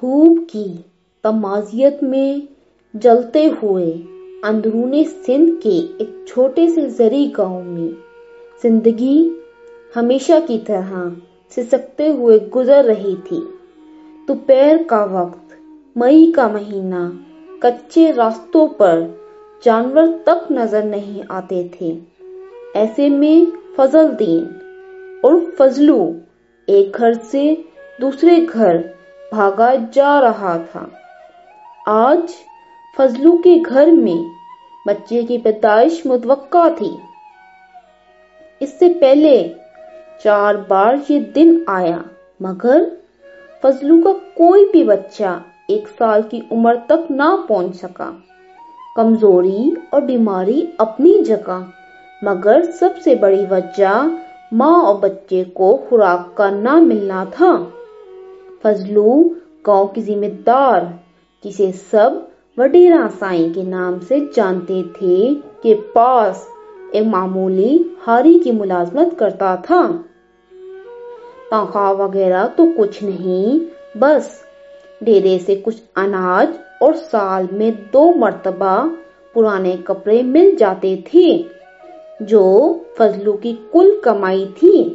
دھوپ کی تمازیت میں جلتے ہوئے اندرون سندھ کے ایک چھوٹے سے زرعی گاؤں میں زندگی ہمیشہ کی طرح سسکتے ہوئے گزر رہی تھی۔ دوپہر کا وقت، مئی کا مہینہ، کچے راستوں پر جانور تک نظر نہیں آتے تھے۔ ایسے میں فضل دین اور فضلو ایک گھر سے دوسرے گھر بھاگا جا رہا تھا۔ آج فضلو کے گھر میں بچے کی پیدائش متوقع تھی۔ اس سے پہلے چار بار یہ دن آیا، مگر فضلو کا کوئی بھی بچہ ایک سال کی عمر تک نہ پہنچ سکا۔ کمزوری اور بیماری اپنی جگہ، مگر سب سے بڑی وجہ ماں اور بچے کو خوراک کا نہ ملنا تھا۔ فضلو گاؤں کی ذمہ دار جسے سب وڈیرا سائیں کے نام سے جانتے تھے کے پاس ایک معمولی ہاری کی ملازمت کرتا تھا۔ تنخواہ وغیرہ تو کچھ نہیں، بس ڈیرے سے کچھ اناج اور سال میں دو مرتبہ پرانے کپڑے مل جاتے تھے، جو فضلو کی کل کمائی تھی۔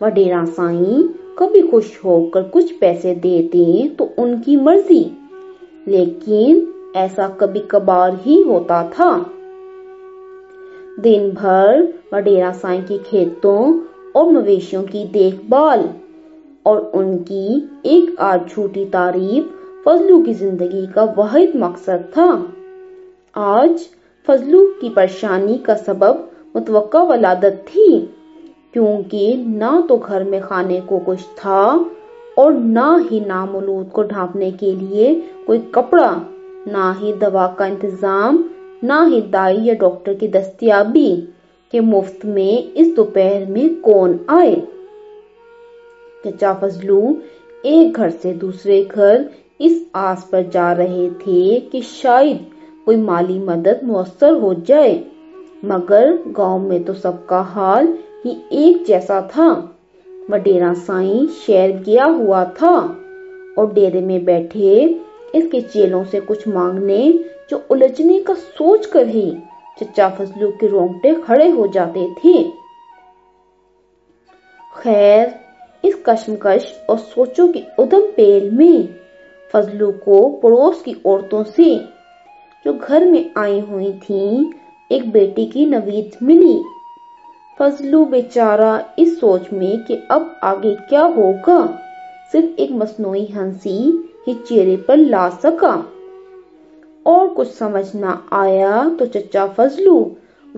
وڈیرا سائیں کبھی خوش ہو کر کچھ پیسے دیتے تو ان کی مرضی۔ لیکن ایسا کبھی کبھار ہی ہوتا تھا۔ دن بھر وڈیرا سائیں کی کھیتوں اور مویشیوں کی دیکھ بھال اور ان کی ایک آدھ جھوٹی تعریف فضلو کی زندگی کا واحد مقصد تھا۔ آج فضلو کی پریشانی کا سبب متوقع ولادت تھی۔ کیونکہ نہ تو گھر میں کھانے کو کچھ تھا اور نہ ہی نامولود کو ڈھانپنے کے لیے کوئی کپڑا، نہ ہی دوا کا انتظام، نہ ہی دائی یا ڈاکٹر کی دستیابی کہ مفت میں اس دوپہر میں کون آئے؟ چچا فضلو ایک گھر سے دوسرے گھر اس آس پر جا رہے تھے کہ شاید کوئی مالی مدد مؤثر ہو جائے، مگر گاؤں میں تو سب کا حال ہی ایک جیسا تھا وڈیرا سائیں شہر گیا ہوا تھا اور ڈیرے میں بیٹھے اس کے چیلوں سے کچھ مانگنے جو الجھنے کا سوچ کر ہی چچا فضلو کے رونگٹے کھڑے ہو جاتے تھے خیر اس کشمکش اور سوچوں کی ادم پیل میں فضلو کو پڑوس کی عورتوں سے جو گھر میں آئی ہوئی تھیں ایک بیٹی کی نوید ملی فضلو بیچارہ اس سوچ میں کہ اب آگے کیا ہوگا؟ صرف ایک مصنوعی ہنسی ہی چہرے پر لا سکا۔ اور کچھ سمجھ نہ آیا تو چچا فضلو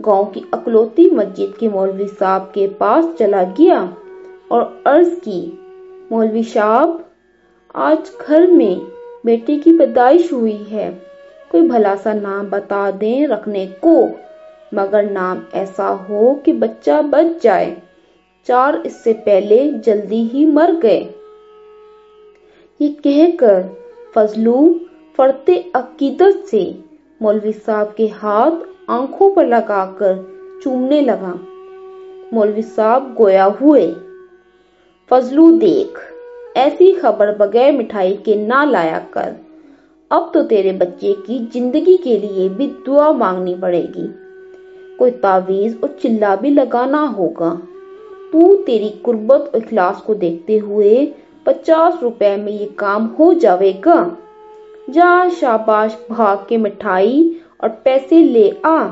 گاؤں کی اکلوتی مسجد کے مولوی صاحب کے پاس چلا گیا اور عرض کی، مولوی صاحب، آج گھر میں بیٹے کی پیدائش ہوئی ہے۔ کوئی بھلا سا نام بتا دیں رکھنے کو۔ مگر نام ایسا ہو کہ بچہ بچ جائے۔ چار اس سے پہلے جلدی ہی مر گئے۔ یہ کہہ کر فضلو فرتے عقیدت سے مولوی صاحب کے ہاتھ آنکھوں پر لگا کر چومنے لگا۔ مولوی صاحب گویا ہوئے۔ فضلو دیکھ، ایسی خبر بغیر مٹھائی کے نہ لایا کر۔ اب تو تیرے بچے کی زندگی کے لیے بھی دعا مانگنی پڑے گی۔ کوئی تعویذ اور چلا بھی لگانا ہوگا۔ تو تیری قربت اور اخلاص کو دیکھتے ہوئے پچاس روپے میں یہ کام ہو جاوے گا۔ جا شاباش، بھاگ کے مٹھائی اور پیسے لے آ۔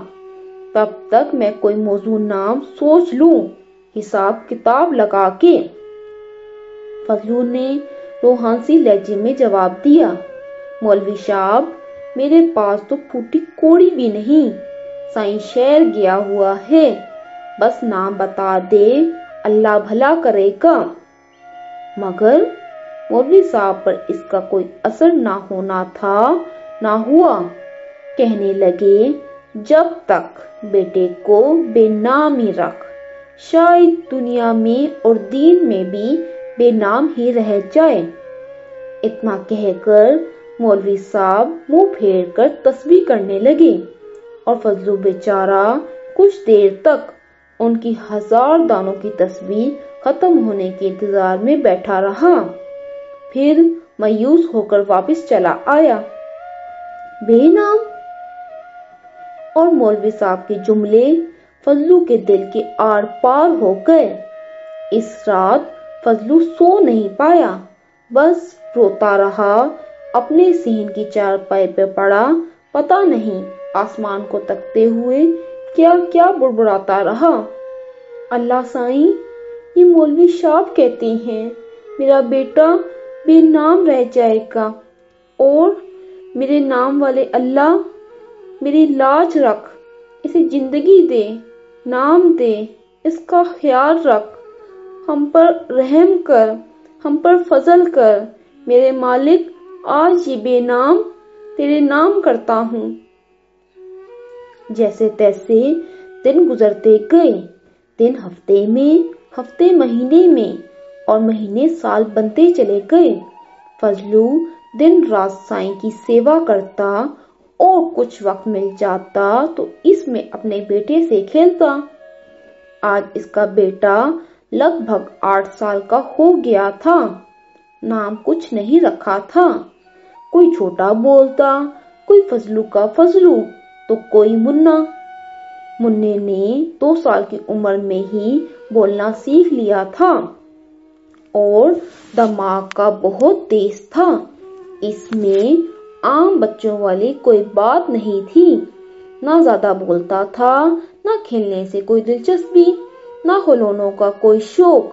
تب تک میں کوئی موضوع نام سوچ لوں۔ حساب کتاب لگا کے۔ فضلو نے روحانسی لہجے میں جواب دیا، مولوی صاحب میرے پاس تو پھوٹی کوڑی بھی نہیں۔ سائیں شہر گیا ہوا ہے۔ بس نام بتا دے، اللہ بھلا کرے گا۔ مگر مولوی صاحب پر اس کا کوئی اثر نہ ہونا تھا، نہ ہوا۔ کہنے لگے، جب تک بیٹے کو بے نام ہی رکھ، شاید دنیا میں اور دین میں بھی بے نام ہی رہ جائے۔ اتنا کہہ کر مولوی صاحب منہ پھیر کر تسبیح کرنے لگے۔ اور فضلو بیچارہ کچھ دیر تک ان کی ہزار دانوں کی تسبیح ختم ہونے کے انتظار میں بیٹھا رہا۔ پھر مایوس ہو کر واپس چلا آیا۔ بے نام۔ اور مولوی صاحب کے جملے فضلو کے دل کے آر پار ہو گئے۔ اس رات فضلو سو نہیں پایا۔ بس روتا رہا۔ اپنے سین کی چار پائے پہ پڑا۔ پتا نہیں آسمان کو تکتے ہوئے کیا کیا بڑبڑاتا رہا۔ اللہ سائیں، یہ مولوی شاپ کہتے ہیں، میرا بیٹا بے نام رہ جائے گا اور میرے نام والے اللہ میری لاج رکھ، اسے زندگی دے، نام دے، اس کا خیال رکھ۔ ہم پر رحم کر، ہم پر فضل کر، میرے مالک آج یہ بے نام، تیرے نام کرتا ہوں۔ جیسے تیسے دن گزرتے گئے دن ہفتے میں ہفتے مہینے میں اور مہینے سال بنتے چلے گئے فضلو دن رات سائیں کی سیوا کرتا اور کچھ وقت مل جاتا تو اس میں اپنے بیٹے سے کھیلتا آج اس کا بیٹا لگ بھگ آٹھ سال کا ہو گیا تھا نام کچھ نہیں رکھا تھا کوئی چھوٹا بولتا کوئی فضلو کا فضلو تو کوئی منا۔ منہ نے دو سال کی عمر میں ہی بولنا سیکھ لیا تھا۔ اور دماغ کا بہت تیز تھا۔ اس میں عام بچوں والی کوئی بات نہیں تھی۔ نہ زیادہ بولتا تھا، نہ کھیلنے سے کوئی دلچسپی، نہ کھلونوں کا کوئی شوق،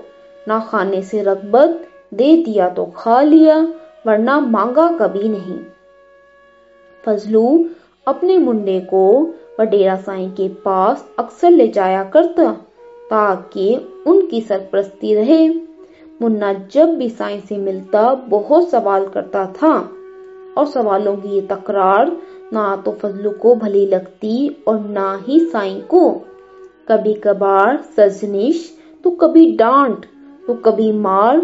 نہ کھانے سے رغبت، دے دیا تو کھا لیا، ورنہ مانگا کبھی نہیں۔ فضلو اپنے منڈے کو وڈیرا سائیں کے پاس اکثر لے جایا کرتا تاکہ ان کی سرپرستی رہے۔ منا جب بھی سائیں سے ملتا بہت سوال کرتا تھا اور سوالوں کی یہ تکرار نہ تو فضلو کو بھلی لگتی اور نہ ہی سائیں کو۔ کبھی کبھار سرزنش، تو کبھی ڈانٹ، تو کبھی مار،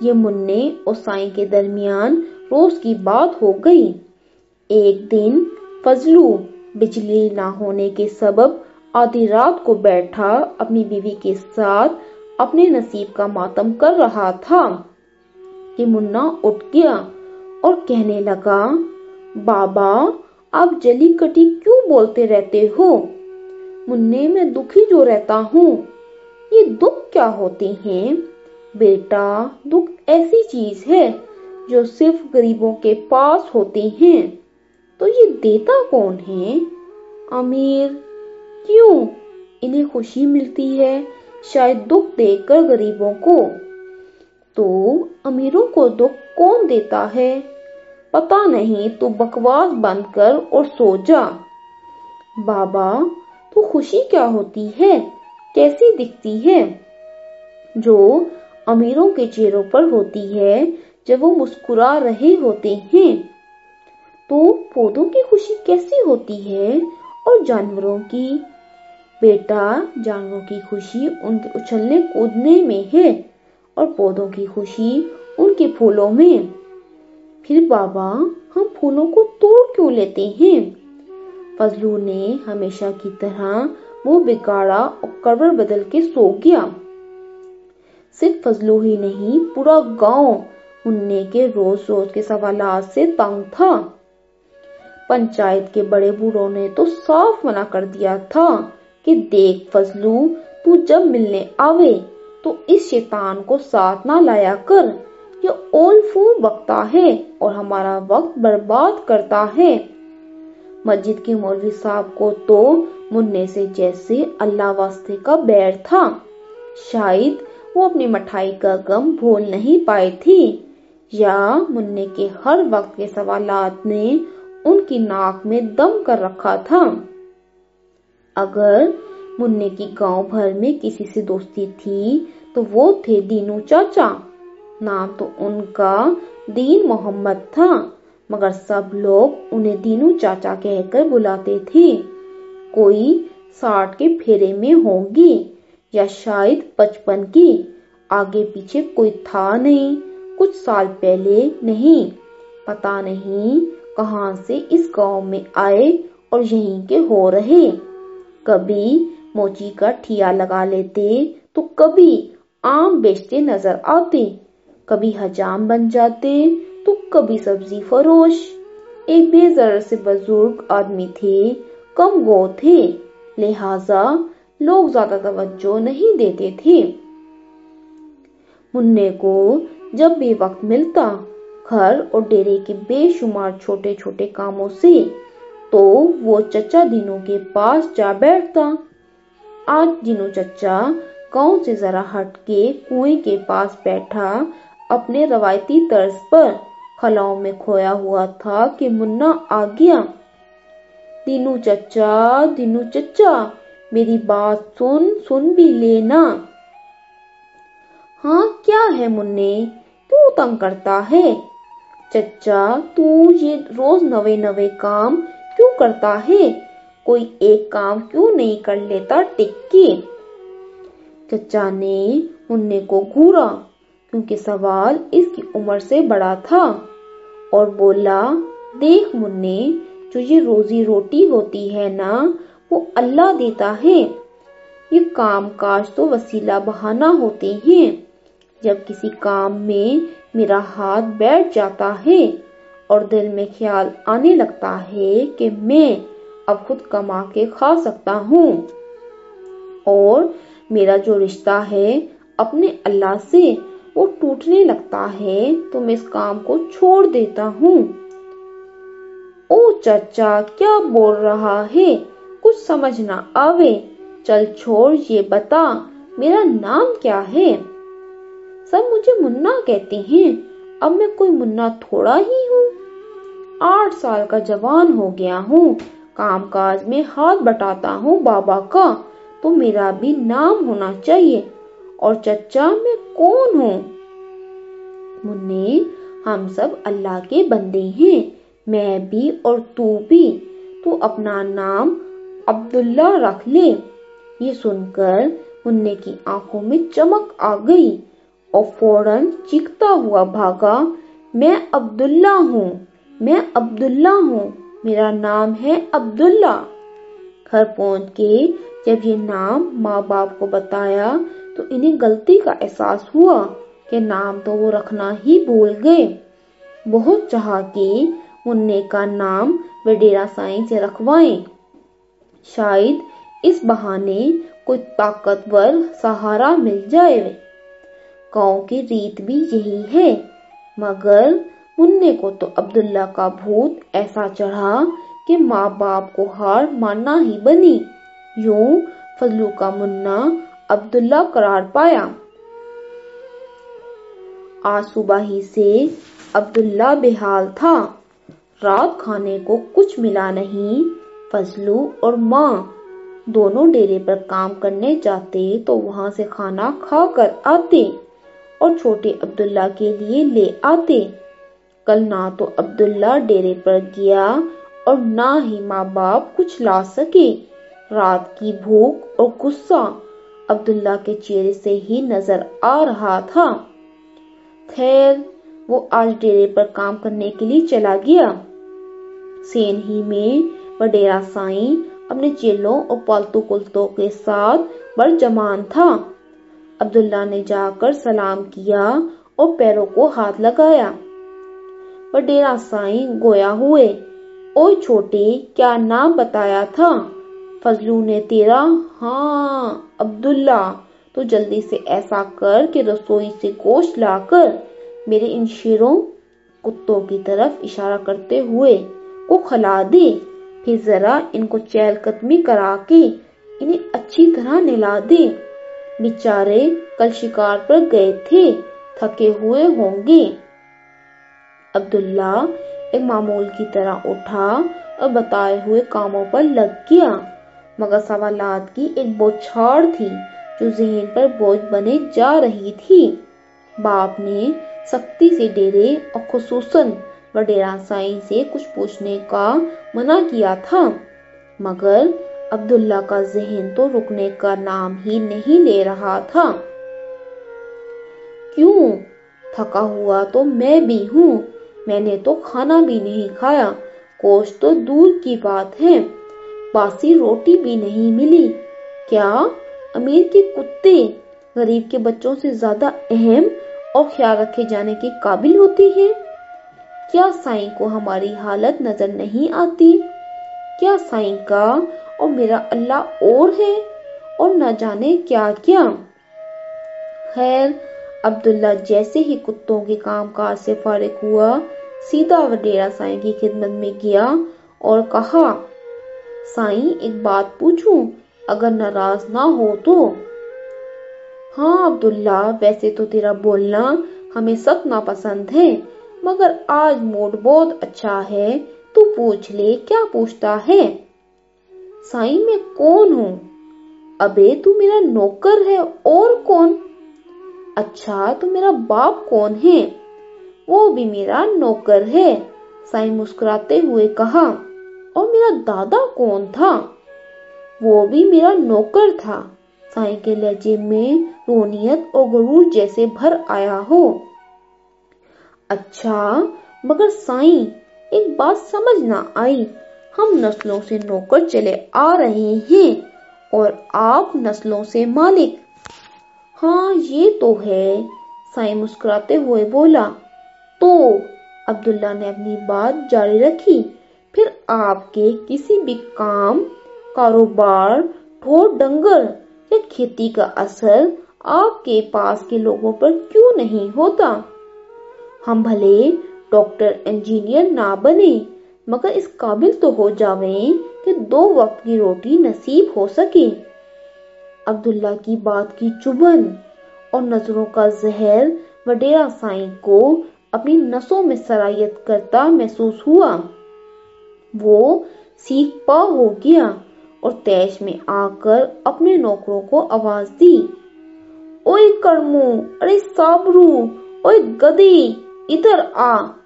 یہ منع اور سائیں کے درمیان روز کی بات ہو گئی۔ ایک دن فضلو، بجلی نہ ہونے کے سبب آدھی رات کو بیٹھا اپنی بیوی کے ساتھ اپنے نصیب کا ماتم کر رہا تھا۔ کہ منا اٹھ گیا اور کہنے لگا، بابا، آپ جلی کٹی کیوں بولتے رہتے ہو؟ منہ میں دکھی جو رہتا ہوں، یہ دکھ کیا ہوتے ہیں؟ بیٹا، دکھ ایسی چیز ہے جو صرف غریبوں کے پاس ہوتے ہیں۔ تو یہ دیتا کون ہے؟ امیر کیوں؟ انہیں خوشی ملتی ہے، شاید دکھ دے کر غریبوں کو۔ تو امیروں کو دکھ کون دیتا ہے؟ پتا نہیں، تو بکواس بند کر اور سو جا۔ بابا، تو خوشی کیا ہوتی ہے؟ کیسی دکھتی ہے؟ جو امیروں کے چہروں پر ہوتی ہے، جب وہ مسکرا رہے ہوتے ہیں۔ تو پودوں کی خوشی کیسی ہوتی ہے؟ اور جانوروں کی؟ بیٹا، جانوروں کی خوشی ان کے اچھلنے کودنے میں ہے اور پودوں کی خوشی ان کے پھولوں میں۔ پھر بابا، ہم پھولوں کو توڑ کیوں لیتے ہیں؟ فضلو نے ہمیشہ کی طرح وہ بگاڑا اور کرور بدل کے سو گیا۔ صرف فضلو ہی نہیں، پورا گاؤں اننے کے روز روز کے سوالات سے تنگ تھا۔ پنچایت کے بڑے بوڑھوں نے تو صاف منع کر دیا تھا کہ دیکھ فضلو، تو جب ملنے آوے تو اس شیطان کو ساتھ نہ لایا کر، یہ اول بکتا ہے اور ہمارا وقت برباد کرتا ہے۔ مسجد کے مولوی صاحب کو تو منہ سے جیسے اللہ واسطے کا بیر تھا۔ شاید وہ اپنی مٹھائی کا غم بھول نہیں پائے تھی۔ یا منہ کے ہر وقت کے سوالات نے ان کی ناک میں دم کر رکھا تھا۔ اگر منہ کی گاؤں بھر میں کسی سے دوستی تھی تو وہ تھے دینو چاچا۔ نام تو ان کا دین محمد تھا، مگر سب لوگ انہیں دینو چاچا کہہ کر بلاتے تھے۔ کوئی ساٹھ کے پھیرے میں ہوں گی یا شاید پچپن کی آگے پیچھے کوئی تھا نہیں، کچھ سال پہلے نہیں پتا نہیں کہاں سے اس گاؤں میں آئے اور یہیں کے ہو رہے؟ کبھی موچی کا ٹھیا لگا لیتے تو کبھی آم بیچتے نظر آتے، کبھی حجام بن جاتے تو کبھی سبزی فروش۔ ایک بے ذر سے بزرگ آدمی تھے، کم گو تھے، لہذا لوگ زیادہ توجہ نہیں دیتے تھے۔ منع کو جب بھی وقت ملتا گھر اور ڈیرے کے بے شمار چھوٹے چھوٹے کاموں سے تو وہ چچا دینوں کے پاس جا بیٹھتا۔ آج دینوں چچا گاؤں سے ذرا ہٹ کے کنویں کے پاس بیٹھا، اپنے روایتی طرز پر خلاؤں میں کھویا ہوا تھا کہ منا آ گیا۔ دینو چچا دینو چچا، میری بات سن سن بھی لینا۔ ہاں کیا ہے منہ تو تنگ کرتا ہے؟ چچا، تو یہ روز نوے نوے کام کیوں کرتا ہے؟ کوئی ایک کام کیوں نہیں کر لیتا ٹکی؟ چچا نے منہ کو گھورا، کیونکہ سوال اس کی عمر سے بڑا تھا۔ اور بولا، دیکھ منہ جو یہ روزی روٹی ہوتی ہے نا، وہ اللہ دیتا ہے۔ یہ کام کاج تو وسیلہ بہانا ہوتے ہیں۔ جب کسی کام میں میرا ہاتھ بیٹھ جاتا ہے اور دل میں خیال آنے لگتا ہے کہ میں اب خود کما کے کھا سکتا ہوں اور میرا جو رشتہ ہے اپنے اللہ سے وہ ٹوٹنے لگتا ہے، تو میں اس کام کو چھوڑ دیتا ہوں۔ او چچا، کیا بول رہا ہے؟ کچھ سمجھ نہ آوے۔ چل چھوڑ، یہ بتا، میرا نام کیا ہے؟ سب مجھے منا کہتے ہیں۔ اب میں کوئی منا تھوڑا ہی ہوں۔ آٹھ سال کا جوان ہو گیا ہوں۔ کام کاج میں ہاتھ بٹاتا ہوں بابا کا۔ تو میرا بھی نام ہونا چاہیے۔ اور چچا میں کون ہوں؟ منی، ہم سب اللہ کے بندے ہیں۔ میں بھی اور تو بھی۔ تو اپنا نام عبداللہ رکھ لے۔ یہ سن کر منہ کی آنکھوں میں چمک آ گئی۔ اور فوراً چیختا ہوا بھاگا، میں عبداللہ ہوں، میں عبداللہ ہوں، میرا نام ہے عبداللہ۔ گھر پہنچ کے جب یہ نام ماں باپ کو بتایا تو انہیں غلطی کا احساس ہوا کہ نام تو وہ رکھنا ہی بھول گئے۔ بہت چاہا کہ منع کا نام وڈیرا سائیں سے رکھوائیں۔ شاید اس بہانے کوئی طاقتور سہارا مل جائے۔ گاؤں کی ریت بھی یہی ہے۔ مگر منع کو تو عبداللہ کا بھوت ایسا چڑھا کہ ماں باپ کو ہار ماننا ہی بنی۔ یوں فضلو کا منا عبداللہ قرار پایا۔ آج صبح ہی سے عبداللہ بحال تھا۔ رات کھانے کو کچھ ملا نہیں۔ فضلو اور ماں دونوں ڈیرے پر کام کرنے جاتے تو وہاں سے کھانا کھا کر آتے۔ اور چھوٹے عبداللہ کے لیے لے آتے۔ کل نہ تو عبداللہ ڈیرے پر گیا اور نہ ہی ماں باپ کچھ لا سکے۔ رات کی بھوک اور غصہ عبداللہ کے چہرے سے ہی نظر آ رہا تھا۔ خیر، وہ آج ڈیرے پر کام کرنے کے لیے چلا گیا۔ سین ہی میں وڈیرا سائیں اپنے چیلوں اور پالتو کلتوں کے ساتھ بڑ جمان تھا۔ عبداللہ نے جا کر سلام کیا اور پیروں کو ہاتھ لگایا۔ وڈیرا سائیں گویا ہوئے۔ اوے چھوٹے، کیا نام بتایا تھا؟ فضلو نے تیرا ہاں عبداللہ، تو جلدی سے ایسا کر کہ رسوئی سے گوشت لا کر میرے ان شیروں، کتوں کی طرف اشارہ کرتے ہوئے کو کھلا دے۔ پھر ذرا ان کو چیل قدمی کرا کے انہیں اچھی طرح نلا دے۔ بیچارے کل شکار پر گئے تھے تھکے ہوئے ہوں گے عبداللہ ایک معمول کی طرح اٹھا اور بتائے ہوئے کاموں پر لگ گیا مگر سوالات کی ایک بوچھاڑ تھی جو ذہن پر بوجھ بنے جا رہی تھی باپ نے سختی سے ڈیرے اور خصوصاً وڈیرا سائیں سے کچھ پوچھنے کا منع کیا تھا مگر عبداللہ کا ذہن تو رکنے کا نام ہی نہیں لے رہا تھا۔ کیوں؟ تھکا ہوا تو میں بھی ہوں، میں نے تو کھانا بھی نہیں کھایا، گوشت تو دور کی بات ہے۔ باسی روٹی بھی نہیں ملی۔ کیا؟ امیر کے کتے غریب کے بچوں سے زیادہ اہم اور خیال رکھے جانے کے قابل ہوتے ہیں؟ کیا سائیں کو ہماری حالت نظر نہیں آتی؟ کیا سائیں کا اور میرا اللہ اور ہے اور نہ جانے کیا کیا۔ خیر، عبداللہ جیسے ہی کتوں کے کام کاج سے فارغ ہوا، سیدھا وڈیرا سائیں کی خدمت میں گیا اور کہا، سائیں، ایک بات پوچھوں، اگر ناراض نہ ہو تو؟ ہاں عبداللہ، ویسے تو تیرا بولنا ہمیں سخت ناپسند ہے، مگر آج موڈ بہت اچھا ہے، تو پوچھ لے، کیا پوچھتا ہے؟ سائیں میں کون ہوں؟ ابے تو میرا نوکر ہے اور کون؟ اچھا تو میرا باپ کون ہے؟ وہ بھی میرا نوکر ہے سائیں مسکراتے ہوئے کہا۔ اور میرا دادا کون تھا؟ وہ بھی میرا نوکر تھا۔ سائیں کے لہجے میں رونیت اور غرور جیسے بھر آیا ہو۔ اچھا مگر سائیں ایک بات سمجھ نہ آئی۔ ہم نسلوں سے نوکر چلے آ رہے ہیں اور آپ نسلوں سے مالک۔ ہاں یہ تو ہے، سائیں مسکراتے ہوئے بولا۔ تو عبداللہ نے اپنی بات جاری رکھی۔ پھر آپ کے کسی بھی کام، کاروبار، ٹھوڑ ڈنگر یا کھیتی کا اثر آپ کے پاس کے لوگوں پر کیوں نہیں ہوتا؟ ہم بھلے ڈاکٹر، انجینئر نہ بنے مگر اس قابل تو ہو جاویں کہ دو وقت کی روٹی نصیب ہو سکے۔ عبداللہ کی بات کی چبن اور نظروں کا زہر وڈیرا سائیں کو اپنی نسوں میں سرایت کرتا محسوس ہوا۔ وہ سیکھ پا ہو گیا اور تیش میں آ کر اپنے نوکروں کو آواز دی۔ اوئے کرمو ارے سابرو اوئے گدی ادھر آ۔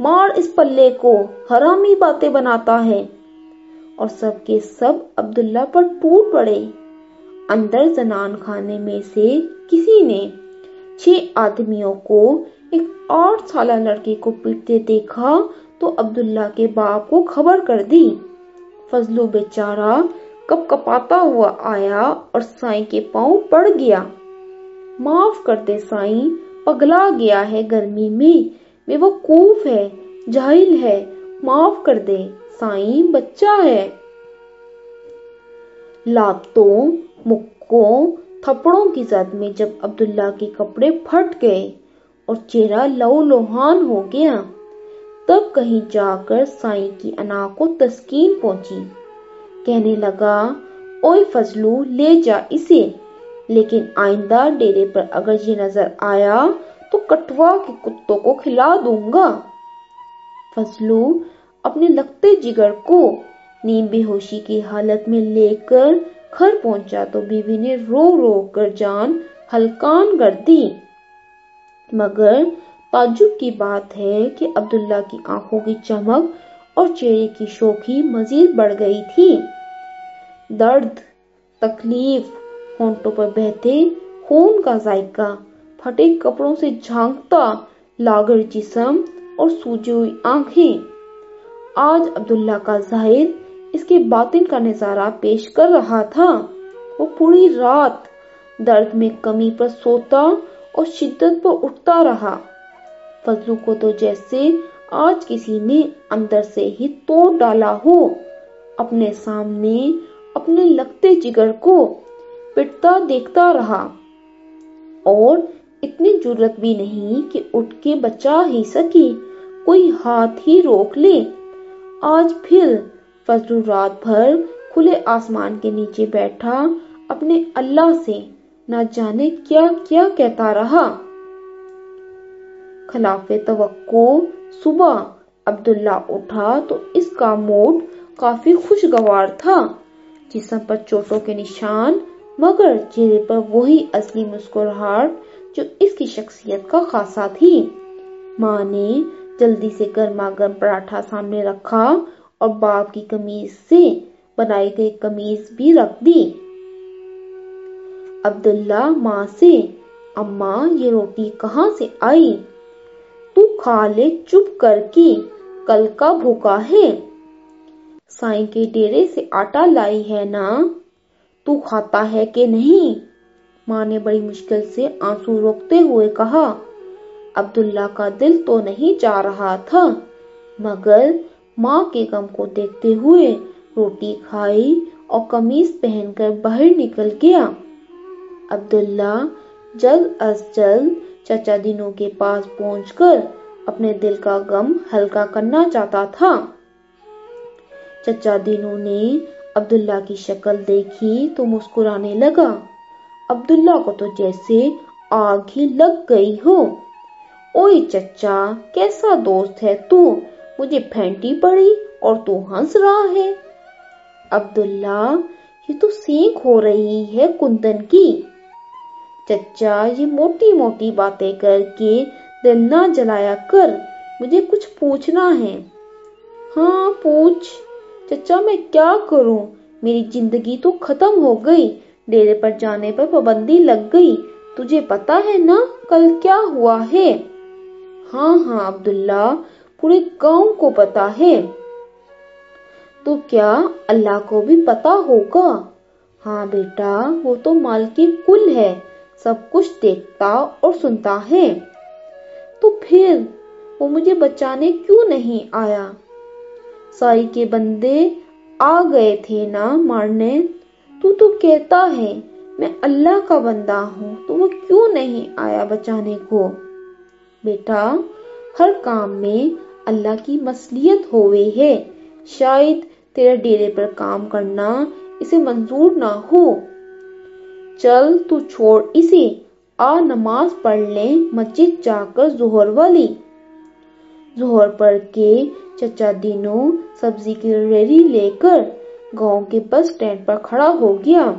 مار اس پلے کو، حرامی باتیں بناتا ہے۔ اور سب کے سب عبداللہ پر ٹوٹ پڑے۔ اندر زنان خانے میں سے کسی نے چھ آدمیوں کو ایک آٹھ سالہ لڑکی کو پیٹتے دیکھا تو عبداللہ کے باپ کو خبر کر دی۔ فضلو بیچارہ کپ کپاتا ہوا آیا اور سائیں کے پاؤں پڑ گیا۔ معاف کر دے سائیں پگلا گیا ہے گرمی میں۔ بے وقوف ہے، جاہل ہے، معاف کر دے سائیں بچہ ہے۔ لاتوں، مکوں، تھپڑوں کی زد میں جب عبداللہ کے کپڑے پھٹ گئے اور چہرہ لو لوہان ہو گیا، تب کہیں جا کر سائیں کی انا کو تسکین پہنچی۔ کہنے لگا، اوئے فضلو، لے جا اسے۔ لیکن آئندہ ڈیرے پر اگر یہ نظر آیا تو کٹوا کے کتوں کو کھلا دوں گا۔ فضلو اپنے لگتے جگر کو نیم بے ہوشی کی حالت میں لے کر گھر پہنچا تو بیوی نے رو رو کر جان ہلکان کر دی۔ مگر تعجب کی بات ہے کہ عبداللہ کی آنکھوں کی چمک اور چہرے کی شوخی مزید بڑھ گئی تھی۔ درد، تکلیف، ہونٹوں پر بہتے خون کا ذائقہ پھٹے کپڑوں سے جھانکتا لاغر جسم اور سوجی ہوئی آنکھیں۔ آج عبداللہ کا ظاہر اس کے باطن کا نظارہ پیش کر رہا تھا۔ وہ پوری رات درد میں کمی پر سوتا اور شدت پر اٹھتا رہا۔ فضلو کو تو جیسے آج کسی نے اندر سے ہی توڑ ڈالا ہو۔ اپنے سامنے اپنے لگتے جگر کو پٹتا دیکھتا رہا اور اتنی جرت بھی نہیں کہ اٹھ کے بچا ہی سکی کوئی ہاتھ ہی روک لے۔ آج پھر فضلو رات بھر کھلے آسمان کے نیچے بیٹھا، اپنے اللہ سے نہ جانے کیا کیا کہتا رہا۔ خلاف توقع، صبح عبداللہ اٹھا تو اس کا موڈ کافی خوشگوار تھا۔ جسم پر چوٹوں کے نشان، مگر چہرے پر وہی اصلی مسکراہٹ جو اس کی شخصیت کا خاصا تھی۔ ماں نے جلدی سے گرما گرم پراٹھا سامنے رکھا اور باپ کی کمیز سے بنائی گئی کمیز بھی رکھ دی۔ عبداللہ ماں سے، اماں، یہ روٹی کہاں سے آئی؟ تو کھا لے، چپ کر کی کل کا بھوکا ہے۔ سائیں کے ڈیرے سے آٹا لائی ہے نا؟ تو کھاتا ہے کہ نہیں؟ ماں نے بڑی مشکل سے آنسو روکتے ہوئے کہا، عبداللہ کا دل تو نہیں چاہ رہا تھا، مگر ماں کے غم کو دیکھتے ہوئے روٹی کھائی اور قمیض پہن کر باہر نکل گیا۔ عبداللہ جلد از جلد چچا دینوں کے پاس پہنچ کر اپنے دل کا غم ہلکا کرنا چاہتا تھا۔ چچا دینوں نے عبداللہ کی شکل دیکھی تو مسکرانے لگا۔ عبداللہ کو تو جیسے آگ ہی لگ گئی ہو۔ اوئی چچا، کیسا دوست ہے تو؟ مجھے پھینٹی پڑی اور تو ہنس رہا ہے۔ عبداللہ، یہ تو سینک ہو رہی ہے کندن کی۔ چچا، یہ موٹی موٹی باتیں کر کے دل نہ جلایا کر، مجھے کچھ پوچھنا ہے۔ ہاں پوچھ۔ چچا، میں کیا کروں؟ میری زندگی تو ختم ہو گئی۔ ڈیرے پر جانے پر پابندی لگ گئی۔ تجھے پتا ہے نا کل کیا ہوا ہے؟ ہاں ہاں عبداللہ، پورے گاؤں کو پتا ہے۔ تو کیا اللہ کو بھی پتا ہوگا؟ ہاں بیٹا، وہ تو مال کی کل ہے، سب کچھ دیکھتا اور سنتا ہے۔ تو پھر وہ مجھے بچانے کیوں نہیں آیا؟ سائی کے بندے آ گئے تھے نا مارنے۔ تو تو کہتا ہے، میں اللہ کا بندہ ہوں، تو وہ کیوں نہیں آیا بچانے کو؟ بیٹا، ہر کام میں اللہ کی مسلیت ہوئے ہے۔ شاید تیرے ڈیرے پر کام کرنا اسے منظور نہ ہو۔ چل تو چھوڑ اسے، آ نماز پڑھ لیں مسجد جا کر زہر والی۔ زہر پڑھ کے چچا دینوں سبزی کی ریڑی لے کر گاؤں کے بس اسٹینڈ پر کھڑا ہو گیا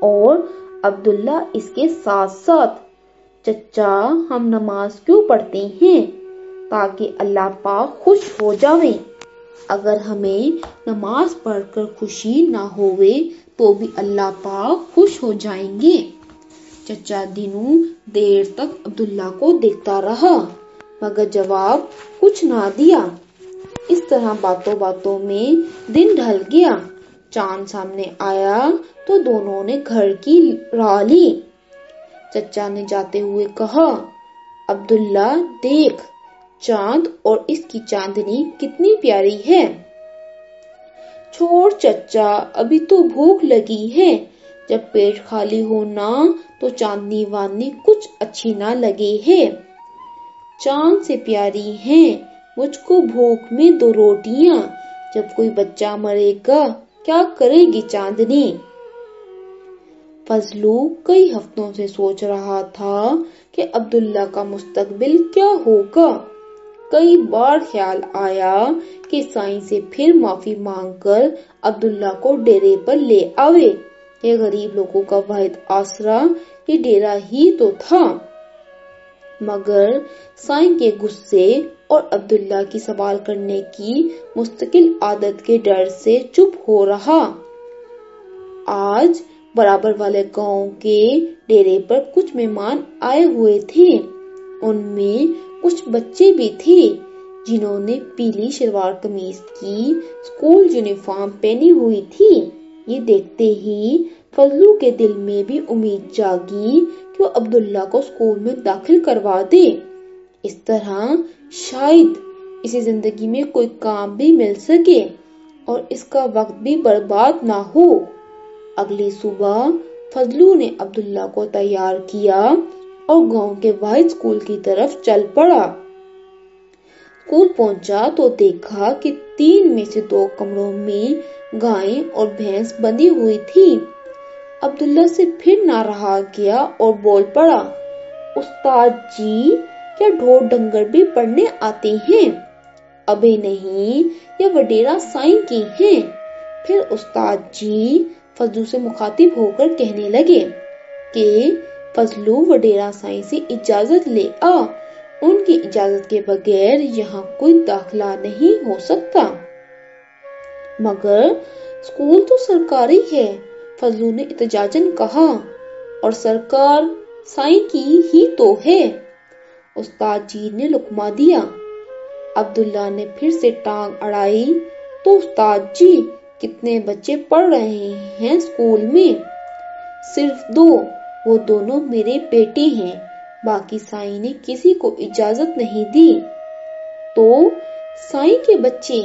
اور عبداللہ اس کے ساتھ ساتھ، چچا، ہم نماز کیوں پڑھتے ہیں؟ تاکہ اللہ پاک خوش ہو جاوے اگر ہمیں نماز پڑھ کر خوشی نہ ہوئے تو بھی اللہ پاک خوش ہو جائیں گے۔ چچا دینوں دیر تک عبداللہ کو دیکھتا رہا، مگر جواب کچھ نہ دیا۔ اس طرح باتوں باتوں میں دن ڈھل گیا۔ چاند سامنے آیا تو دونوں نے گھر کی راہ لی۔ چچا نے جاتے ہوئے کہا، عبداللہ، دیکھ، چاند اور اس کی چاندنی کتنی پیاری ہے۔ چھوڑ چچا، ابھی تو بھوک لگی ہے۔ جب پیٹ خالی ہونا تو چاندنی واندنی کچھ اچھی نہ لگے ہے۔ چاند سے پیاری ہیں مجھ کو بھوک میں دو روٹیاں۔ جب کوئی بچہ مرے گا، کیا کرے گی چاندنی؟ فضلو کئی ہفتوں سے سوچ رہا تھا کہ عبداللہ کا مستقبل کیا ہوگا۔ کئی بار خیال آیا کہ سائیں سے پھر معافی مانگ کر عبداللہ کو ڈیرے پر لے آوے۔ یہ غریب لوگوں کا واحد آسرا، یہ ڈیرا ہی تو تھا۔ مگر سائیں کے غصے اور عبداللہ کی سوال کرنے کی مستقل عادت کے ڈر سے چپ ہو رہا۔ آج برابر والے گاؤں کے ڈیرے پر کچھ مہمان آئے ہوئے تھے۔ ان میں کچھ بچے بھی تھے جنہوں نے پیلی شلوار قمیض کی اسکول یونیفارم پہنی ہوئی تھی۔ یہ دیکھتے ہی فضلو کے دل میں بھی امید جاگی کہ وہ عبداللہ کو اسکول میں داخل کروا دے۔ اس طرح شاید اسے زندگی میں کوئی کام بھی مل سکے اور اس کا وقت بھی برباد نہ ہو۔ اگلی صبح فضلو نے عبداللہ کو تیار کیا اور گاؤں کے واحد اسکول کی طرف چل پڑا۔ اسکول پہنچا تو دیکھا کہ تین میں سے دو کمروں میں گائیں اور بھینس بندی ہوئی تھی۔ عبداللہ سے پھر نہ رہا گیا اور بول پڑا، استاد جی کیا ڈھور ڈنگر بھی پڑھنے آتے ہیں۔ ابھی نہیں، یہ وڈیرا سائن کی ہیں۔ پھر استاد جی فضلو سے مخاطب ہو کر کہنے لگے کہ فضلو وڈیرا سائن سے اجازت لے آ۔ ان کی اجازت کے بغیر یہاں کوئی داخلہ نہیں ہو سکتا۔ مگر اسکول تو سرکاری ہے، فضلو نے احتجاجن کہا، اور سرکار سائن کی ہی تو ہے۔ استاد جی نے لکما دیا۔ عبداللہ نے پھر سے ٹانگ اڑائی۔ تو استاد جی کتنے بچے پڑھ رہے ہیں اسکول میں؟ صرف دو، وہ دونوں میرے بیٹے ہیں۔ باقی سائی نے کسی کو اجازت نہیں دی۔ تو سائیں کے بچے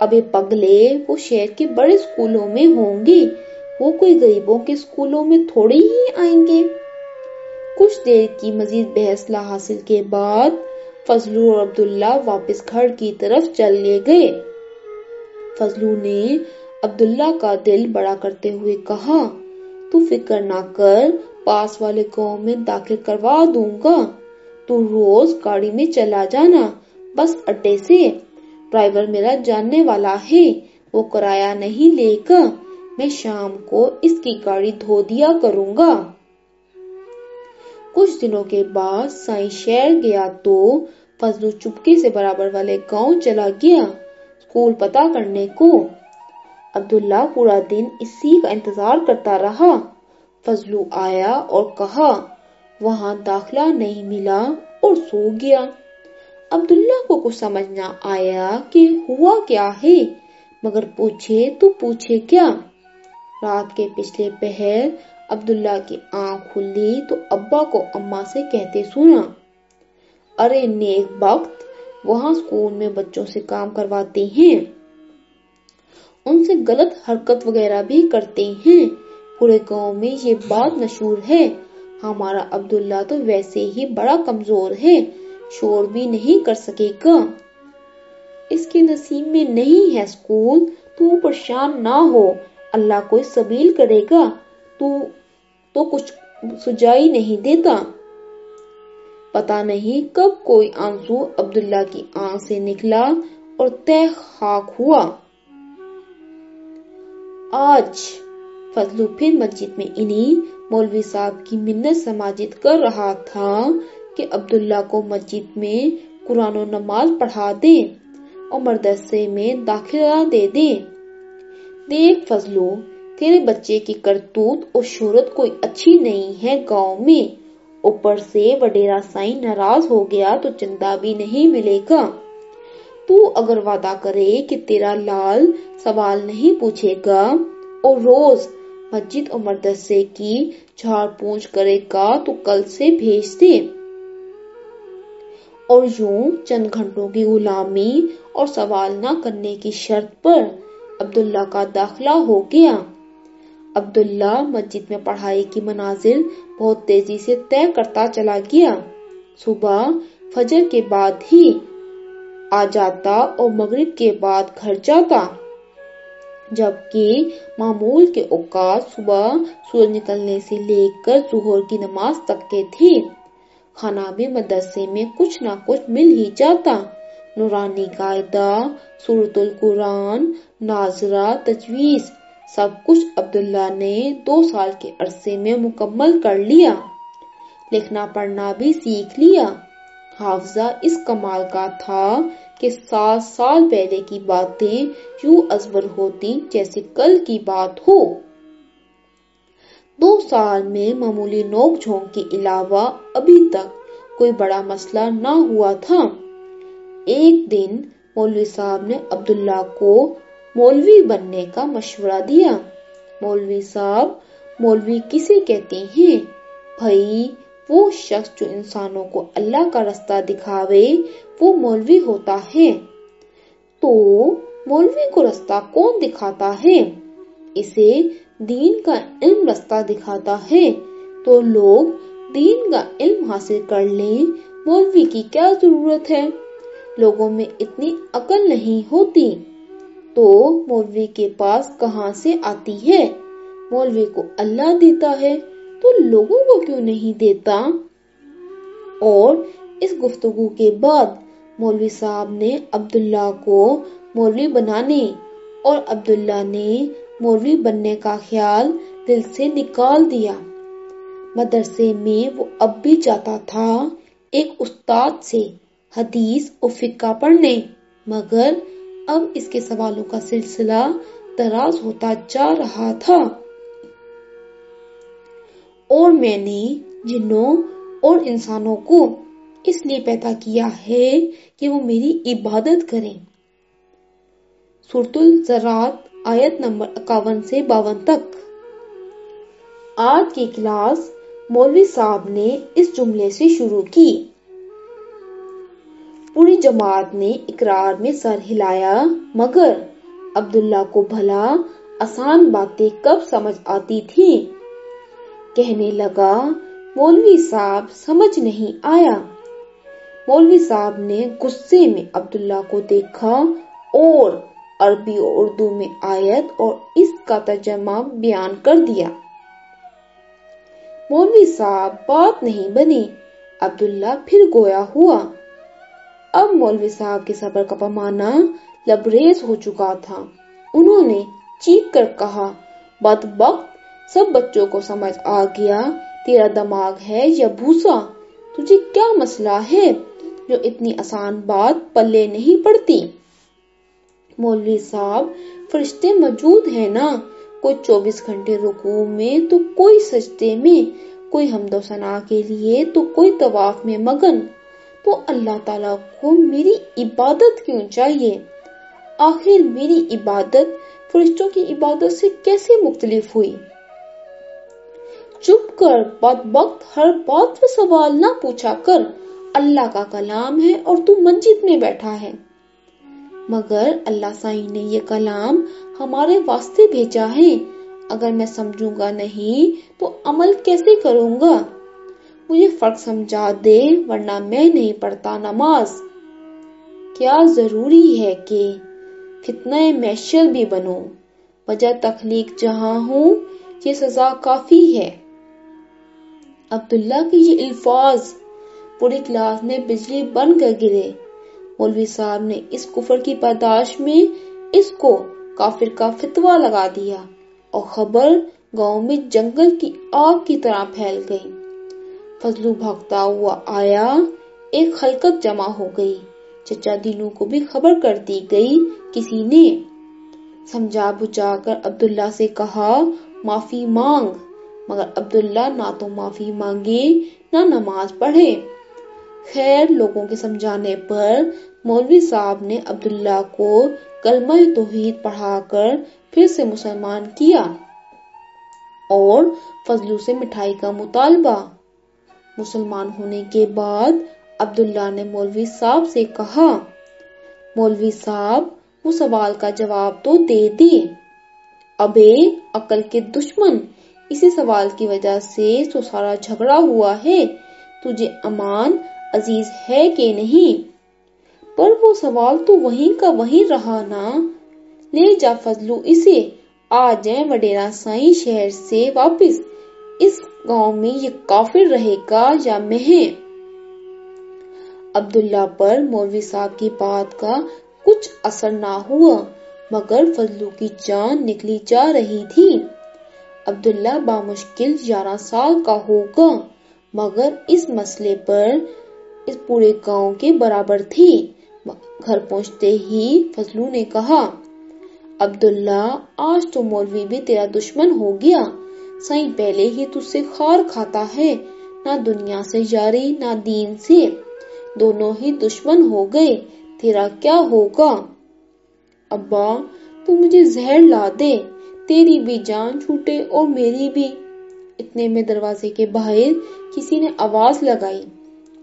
ابھی پگلے وہ شہر کے بڑے اسکولوں میں ہوں گے۔ وہ کوئی غریبوں کے اسکولوں میں تھوڑے ہی آئیں گے۔ کچھ دیر کی مزید بحث لا حاصل کے بعد فضلو اور عبداللہ واپس گھر کی طرف چل لے گئے۔ فضلو نے عبداللہ کا دل بڑا کرتے ہوئے کہا، تو فکر نہ کر، پاس والے گاؤں میں داخل کروا دوں گا۔ تو روز گاڑی میں چلا جانا، بس اڈے سے۔ ڈرائیور میرا جاننے والا ہے، وہ کرایہ نہیں لے گا۔ میں شام کو اس کی گاڑی دھو دیا کروں گا۔ کچھ دنوں کے بعد سائیں شہر گیا تو فضلو چپکے سے برابر والے گاؤں چلا گیا اسکول پتا کرنے کو۔ عبداللہ پورا دن اسی کا انتظار کرتا رہا۔ فضلو آیا اور کہا، وہاں داخلہ نہیں ملا اور سو گیا۔ عبداللہ کو کچھ سمجھ نہ آیا کہ ہوا کیا ہے، مگر پوچھے تو پوچھے کیا۔ رات کے پچھلے پہر عبداللہ کی آنکھ کھلی تو ابا کو اما سے کہتے سنا، ارے نیک وقت وہاں اسکول میں بچوں سے کام کرواتے ہیں۔ ان سے غلط حرکت وغیرہ بھی کرتے ہیں۔ پورے گاؤں میں یہ بات مشہور ہے۔ ہمارا عبداللہ تو ویسے ہی بڑا کمزور ہے، شور بھی نہیں کر سکے گا۔ اس کے نصیب میں نہیں ہے اسکول تو پریشان نہ ہو۔ اللہ کوئی سبیل کرے گا۔ تو تو کچھ سجائی نہیں دیتا۔ پتا نہیں کب کوئی آنسو عبداللہ کی آنکھ سے نکلا اور تہ خاک ہوا۔ آج فضلو پھر مسجد میں انہی مولوی صاحب کی منت سماجد کر رہا تھا کہ عبداللہ کو مسجد میں قرآن و نماز پڑھا دے اور مردرسے میں داخلہ دے دے دیکھ فضلو تیرے بچے کی کرتوت اور شہرت کوئی اچھی نہیں ہے گاؤں میں۔ اوپر سے وڈیرا سائن ناراض ہو گیا تو چندہ بھی نہیں ملے گا۔ تو اگر وعدہ کرے کہ تیرا لال سوال نہیں پوچھے گا اور روز مسجد اور مدرسے کی جھاڑ پونچھ کرے گا تو کل سے بھیج دے۔ اور یوں چند گھنٹوں کی غلامی اور سوال نہ کرنے کی شرط پر عبداللہ کا داخلہ ہو گیا۔ عبداللہ مسجد میں پڑھائی کی منازل بہت تیزی سے طے کرتا چلا گیا۔ صبح فجر کے بعد ہی آ جاتا اور مغرب کے بعد گھر جاتا۔ جبکہ معمول کے اوقات صبح سورج نکلنے سے لے کر ظہر کی نماز تک کے تھے۔ کھانا بھی مدرسے میں کچھ نہ کچھ مل ہی جاتا۔ نورانی قاعدہ سورت القرآن، ناظرہ، تجویز سب کچھ عبداللہ نے دو سال کے عرصے میں مکمل کر لیا۔ لکھنا پڑھنا بھی سیکھ لیا۔ حافظہ اس کمال کا تھا کہ سات سال پہلے کی باتیں یوں ازبر ہوتی جیسے کل کی بات ہو۔ دو سال میں معمولی نوک جھونک کے علاوہ ابھی تک کوئی بڑا مسئلہ نہ ہوا تھا۔ ایک دن مولوی صاحب نے عبداللہ کو مولوی بننے کا مشورہ دیا۔ مولوی صاحب، مولوی کسے کہتے ہیں؟ بھائی وہ شخص جو انسانوں کو اللہ کا رستہ دکھاوے، وہ مولوی ہوتا ہے۔ تو مولوی کو رستہ کون دکھاتا ہے؟ اسے دین کا علم رستہ دکھاتا ہے۔ تو لوگ دین کا علم حاصل کر لیں، مولوی کی کیا ضرورت ہے؟ لوگوں میں اتنی عقل نہیں ہوتی۔ تو مولوی کے پاس کہاں سے آتی ہے؟ مولوی کو اللہ دیتا ہے، تو لوگوں کو کیوں نہیں دیتا؟ اور اس گفتگو کے بعد مولوی صاحب نے عبداللہ کو مولوی بنانے اور عبداللہ نے مولوی بننے کا خیال دل سے نکال دیا۔ مدرسے میں وہ اب بھی جاتا تھا ایک استاد سے حدیث و فقہ پڑھنے، مگر اب اس کے سوالوں کا سلسلہ دراز ہوتا جا رہا تھا۔ اور میں نے جنوں اور انسانوں کو اس لیے پیدا کیا ہے کہ وہ میری عبادت کریں۔ سورت الزرات آیت نمبر اکاون سے باون تک۔ آج کی کلاس مولوی صاحب نے اس جملے سے شروع کی۔ پوری جماعت نے اقرار میں سر ہلایا، مگر عبداللہ کو بھلا آسان باتیں کب سمجھ آتی تھی کہنے لگا، مولوی صاحب سمجھ نہیں آیا۔ مولوی صاحب نے غصے میں عبداللہ کو دیکھا اور عربی اور اردو میں آیت اور اس کا ترجمہ بیان کر دیا۔ مولوی صاحب بات نہیں بنی، عبداللہ پھر گویا ہوا۔ اب مولوی صاحب کے صبر کا پیمانہ لبریز ہو چکا تھا۔ انہوں نے چیخ کر کہا، بد وقت، سب بچوں کو سمجھ آ گیا۔ تیرا دماغ ہے یا بھوسا؟ تجھے کیا مسئلہ ہے جو اتنی آسان بات پلے نہیں پڑتی؟ مولوی صاحب، فرشتے موجود ہیں نا۔ کوئی چوبیس گھنٹے رکو میں تو کوئی سجدے میں، کوئی حمد و ثنا کے لیے تو کوئی طواف میں مگن۔ تو اللہ تعالیٰ کو میری عبادت کیوں چاہیے؟ آخر میری عبادت فرشتوں کی عبادت سے کیسے مختلف ہوئی؟ چپ کر بد وقت ہر بات پہ سوال نہ پوچھا کر، اللہ کا کلام ہے اور تو منجد میں بیٹھا ہے۔ مگر اللہ سائی نے یہ کلام ہمارے واسطے بھیجا ہے۔ اگر میں سمجھوں گا نہیں تو عمل کیسے کروں گا؟ مجھے فرق سمجھا دے ورنہ میں نہیں پڑھتا نماز۔ کیا ضروری ہے کہ فتنہ میشر بھی بنو؟ وجہ تخلیق جہاں ہوں، یہ سزا کافی ہے۔ عبداللہ کی یہ الفاظ پوری کلاس میں بجلی بن کر گرے۔ مولوی صاحب نے اس کفر کی پرداشت میں اس کو کافر کا فتوا لگا دیا اور خبر گاؤں میں جنگل کی آگ کی طرح پھیل گئی۔ فضلو بھاگتا ہوا آیا، ایک خلقت جمع ہو گئی۔ چچا دینو کو بھی خبر کر دی گئی کسی نے۔ سمجھا بچا کر عبداللہ سے کہا، معافی مانگ۔ مگر عبداللہ نہ تو معافی مانگے، نہ نماز پڑھے۔ خیر، لوگوں کے سمجھانے پر مولوی صاحب نے عبداللہ کو کلمہ توحید پڑھا کر پھر سے مسلمان کیا اور فضلو سے مٹھائی کا مطالبہ۔ مسلمان ہونے کے بعد عبداللہ نے مولوی صاحب سے کہا، مولوی صاحب، وہ سوال کا جواب تو دے دی ابے عقل کے دشمن، اسی سوال کی وجہ سے تو سارا جھگڑا ہوا ہے، تجھے امان عزیز ہے کہ نہیں؟ پر وہ سوال تو وہیں کا وہیں رہا نا۔ لے جا فضلو اسے، آ جائیں وڈیرا سائی شہر سے واپس۔ اس گاؤں میں یہ کافر رہے گا یا میں عبداللہ پر مولوی صاحب کی بات کا کچھ اثر نہ ہوا، مگر فضلو کی جان نکلی جا رہی تھی۔ عبداللہ بامشکل گیارہ سال کا ہوگا، مگر اس مسئلے پر اس پورے گاؤں کے برابر تھی۔ گھر پہنچتے ہی فضلو نے کہا، عبداللہ، آج تو مولوی بھی تیرا دشمن ہو گیا۔ سائیں پہلے ہی تجھ سے خار کھاتا ہے، نہ دنیا سے جاری، نہ دین سے۔ دونوں ہی دشمن ہو گئے، تیرا کیا ہوگا؟ ابا، تو مجھے زہر لا دے، تیری بھی جان چھوٹے اور میری بھی۔ اتنے میں دروازے کے باہر کسی نے آواز لگائی۔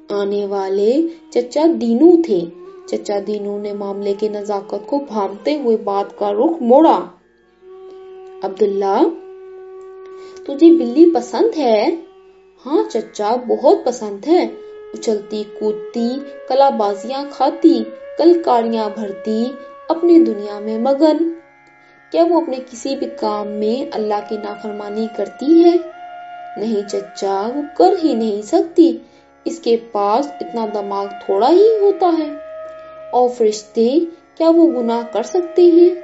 آنے والے چچا دینو تھے۔ چچا دینو نے معاملے کے نزاکت کو بھامتے ہوئے بات کا رخ موڑا۔ عبداللہ تجھے بلی پسند ہے؟ ہاں چچا، بہت پسند ہے۔ اچھلتی، کودتی کلا بازیاں کھاتی، کلکاریاں بھرتی، اپنی دنیا میں مگن۔ کیا وہ اپنے کسی بھی کام میں اللہ کی نافرمانی کرتی ہے؟ نہیں چچا، وہ کر ہی نہیں سکتی۔ اس کے پاس اتنا دماغ تھوڑا ہی ہوتا ہے۔ اور فرشتے، کیا وہ گناہ کر سکتے ہیں؟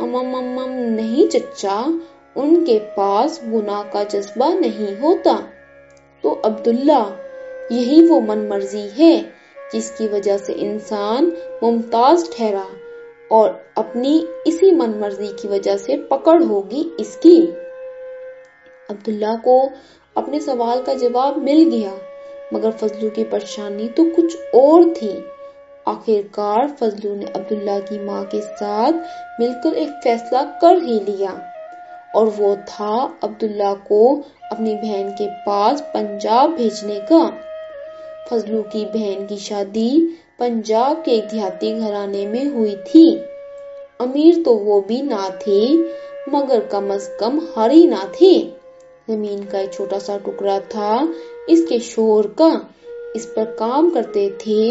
امم، نہیں چچا۔ ان کے پاس گناہ کا جذبہ نہیں ہوتا۔ تو عبداللہ، یہی وہ من مرضی ہے جس کی وجہ سے انسان ممتاز ٹھہرا اور اپنی اسی من مرضی کی وجہ سے پکڑ ہوگی اس کی۔ عبداللہ کو اپنے سوال کا جواب مل گیا، مگر فضلو کی پریشانی تو کچھ اور تھی۔ آخر کار فضلو نے عبداللہ کی ماں کے ساتھ مل کر ایک فیصلہ کر ہی لیا۔ اور وہ تھا عبداللہ کو اپنی بہن کے پاس پنجاب بھیجنے کا۔ فضلو کی بہن کی شادی پنجاب کے ایک دیہاتی گھرانے میں ہوئی تھی۔ امیر تو وہ بھی نہ تھے، مگر کم از کم ہاری نہ تھے۔ زمین کا ایک چھوٹا سا ٹکڑا تھا، اس کے شور کا۔ اس پر کام کرتے تھے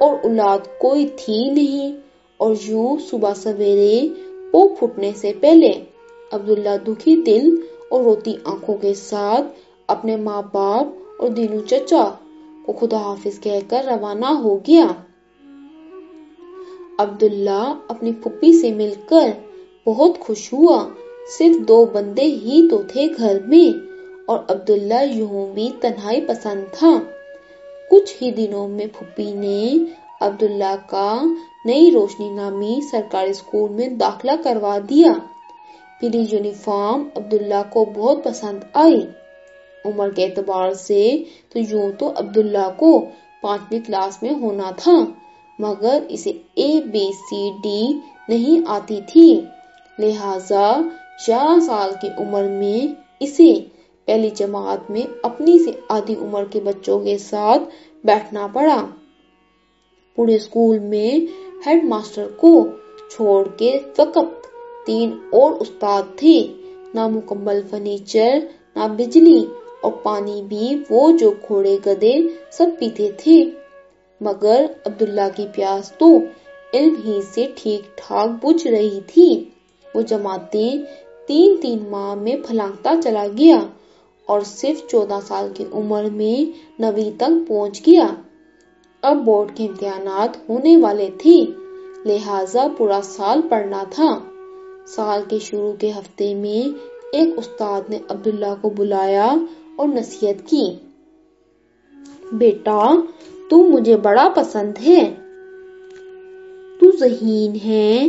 اور اولاد کوئی تھی نہیں۔ اور یوں صبح سویرے وہ پھٹنے سے پہلے عبداللہ دکھی دل اور روتی آنکھوں کے ساتھ اپنے ماں باپ اور دینو چچا کو خدا حافظ کہہ کر روانہ ہو گیا۔ عبداللہ اپنی پھپھی سے مل کر بہت خوش ہوا۔ صرف دو بندے ہی تو تھے گھر میں اور عبداللہ یوں بھی تنہائی پسند تھا۔ کچھ ہی دنوں میں پھپھی نے عبداللہ کا نئی روشنی نامی سرکاری اسکول میں داخلہ کروا دیا۔ پھر یونیفارم عبداللہ کو بہت پسند آئی۔ عمر کے اعتبار سے تو یوں تو عبداللہ کو پانچویں کلاس میں ہونا تھا، مگر اسے اے بی سی ڈی نہیں آتی تھی۔ لہذا گیارہ سال کی عمر میں اسے پہلی جماعت میں اپنی سے آدھی عمر کے بچوں کے ساتھ بیٹھنا پڑا۔ پورے اسکول میں ہیڈ ماسٹر کو چھوڑ کے فقط تین اور استاد تھے۔ نہ مکمل فرنیچر، نہ بجلی۔ اور پانی بھی وہ جو گھوڑے گدے سب پیتے تھے۔ مگر عبداللہ کی پیاس تو علم ہی سے ٹھیک ٹھاک بجھ رہی تھی۔ وہ جماعتیں تین تین ماہ میں پھلانگتا چلا گیا اور صرف چودہ سال کی عمر میں نوی تک پہنچ گیا۔ اب بورڈ کے امتحانات ہونے والے تھے، لہذا پورا سال پڑھنا تھا۔ سال کے شروع کے ہفتے میں ایک استاد نے عبداللہ کو بلایا اور نصیحت کی۔ بیٹا، تو مجھے بڑا پسند ہے۔ تو ذہین ہے،